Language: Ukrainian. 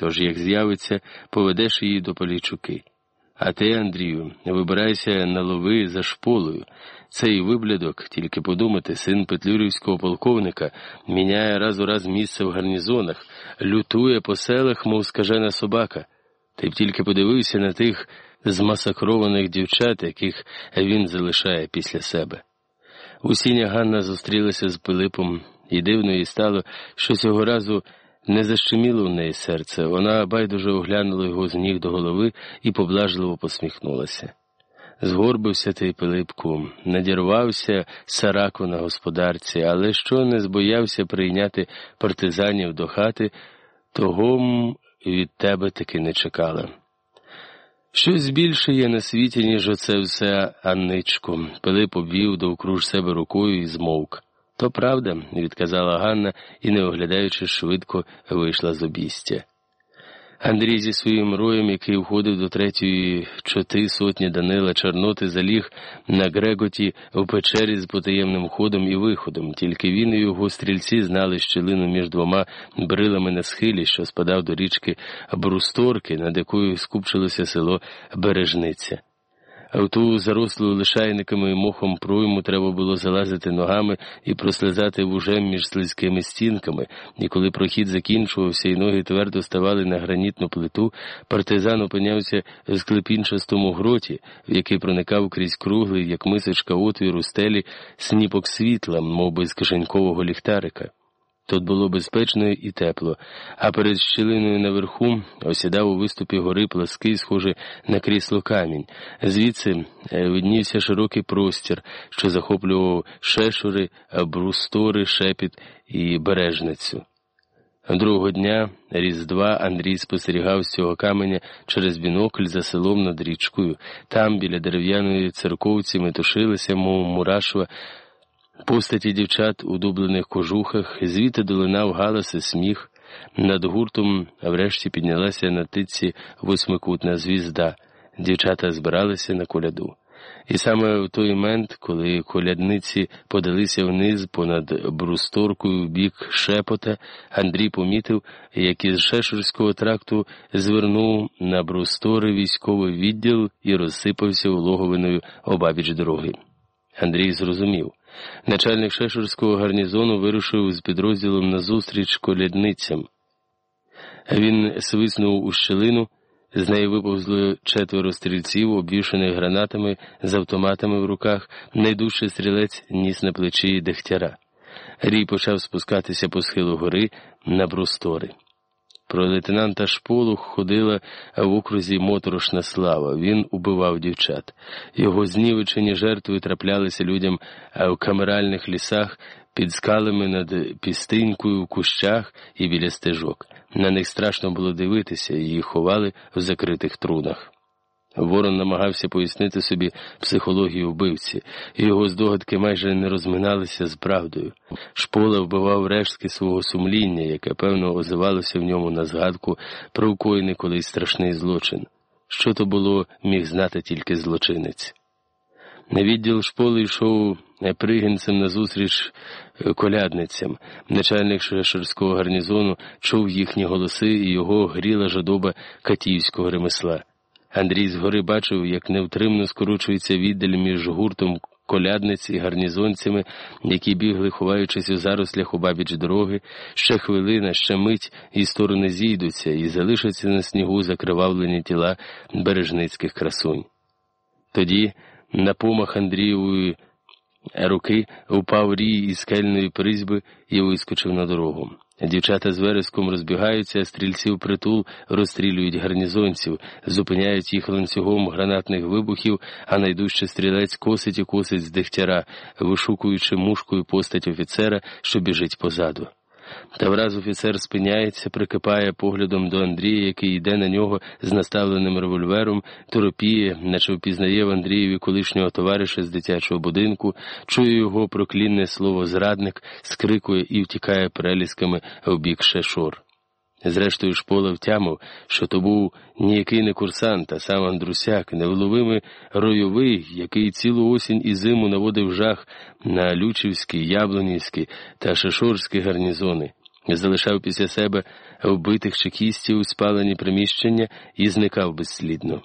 Тож, як з'явиться, поведеш її до Полійчуки. А ти, Андрію, вибирайся на лови за шполою. Цей виблядок, тільки подумати, син петлюрівського полковника, міняє раз у раз місце в гарнізонах, лютує по селах, мов скажена собака. Ти б тільки подивився на тих змасакрованих дівчат, яких він залишає після себе. Усіня Ганна зустрілася з Пилипом, і дивно їй стало, що цього разу не защеміло в неї серце. Вона байдуже оглянула його з ніг до голови і поблажливо посміхнулася. Згорбився той Пилипку, надірвався сараку на господарці, але що не збоявся прийняти партизанів до хати, того від тебе таки не чекала. Щось більше є на світі, ніж оце все, Анничко. Пилип обвів довкруж себе рукою і змовк. То правда, відказала Ганна і, не оглядаючи, швидко вийшла з обістя. Андрій зі своїм роєм, який входив до третьої чоти сотні Данила Чорноти, заліг на Греготі в печері з потаємним ходом і виходом. Тільки він і його стрільці знали щілину між двома брилами на схилі, що спадав до річки Брусторки, над якою скупчилося село Бережниця. А в ту зарослу лишайниками і мохом пройму треба було залазити ногами і прослизати вужем між слизькими стінками, і коли прохід закінчувався, і ноги твердо ставали на гранітну плиту, партизан опинявся в склепінчастому гроті, в який проникав крізь круглий, як мисочка отвір у стелі, сніпок світла, мов би з кишенькового ліхтарика. Тут було безпечно і тепло, а перед щілиною наверху осідав у виступі гори плаский, схожий на крісло камінь. Звідси е, виднівся широкий простір, що захоплював шешури, брустори, шепіт і бережницю. Другого дня Різдва Андрій спостерігав з цього каменя через бінокль за селом над річкою. Там, біля дерев'яної церковці, метушилися, мов мурашва, Постаті дівчат у дублених кожухах, звідти долинав галас і сміх, над гуртом врешті піднялася на тиці восьмикутна звізда, дівчата збиралися на коляду. І саме в той момент, коли колядниці подалися вниз понад брусторкою в бік шепота, Андрій помітив, як із Шешурського тракту звернув на брустори військовий відділ і розсипався улоговиною обабіч дороги. Андрій зрозумів. Начальник Шешурського гарнізону вирушив з підрозділом назустріч колядницям. Він свиснув у щелину, з неї виповзли четверо стрільців, обвішаних гранатами з автоматами в руках, найдужчий стрілець ніс на плечі дегтяра. Рій почав спускатися по схилу гори на брустори. Про лейтенанта Шполу ходила в окрузі моторошна слава. Він убивав дівчат. Його знівечені жертви траплялися людям в камеральних лісах під скалами над пістинькою в кущах і біля стежок. На них страшно було дивитися, її ховали в закритих трунах. Ворон намагався пояснити собі психологію вбивці, і його здогадки майже не розминалися з правдою. Шпола вбивав рештки свого сумління, яке, певно, озивалося в ньому на згадку про вкоєний колись страшний злочин. Що то було, міг знати тільки злочинець. На відділ шполи йшов пригінцем назустріч колядницям. Начальник шешерського гарнізону чув їхні голоси, і його гріла жадоба катівського ремесла. Андрій згори бачив, як невтримно скорочується віддаль між гуртом колядниць і гарнізонцями, які бігли, ховаючись у зарослях у бабіч дороги, ще хвилина, ще мить, і сторони зійдуться, і залишаться на снігу закривавлені тіла бережницьких красунь. Тоді, на помах Андрієвої руки, упав рій із скельної призьби і вискочив на дорогу. Дівчата з вереском розбігаються, стрільці в притул розстрілюють гарнізонців, зупиняють їх ланцюгом гранатних вибухів, а найдужче стрілець косить і косить з дегтяра, вишукуючи мушкою постать офіцера, що біжить позаду. Та враз офіцер спиняється, прикипає поглядом до Андрія, який йде на нього з наставленим револьвером, торопіє, наче впізнає в Андрієві колишнього товариша з дитячого будинку, чує його проклінне слово зрадник, скрикує і втікає перелісками в бік шешор. Зрештою, шпола втямив, що то був ніякий не курсант, а сам Андрусяк, невловимий ройовий, який цілу осінь і зиму наводив жах на Лючівські, Яблонівські та Шишорські гарнізони. залишав після себе вбитих чекістів у спалені приміщення і зникав безслідно.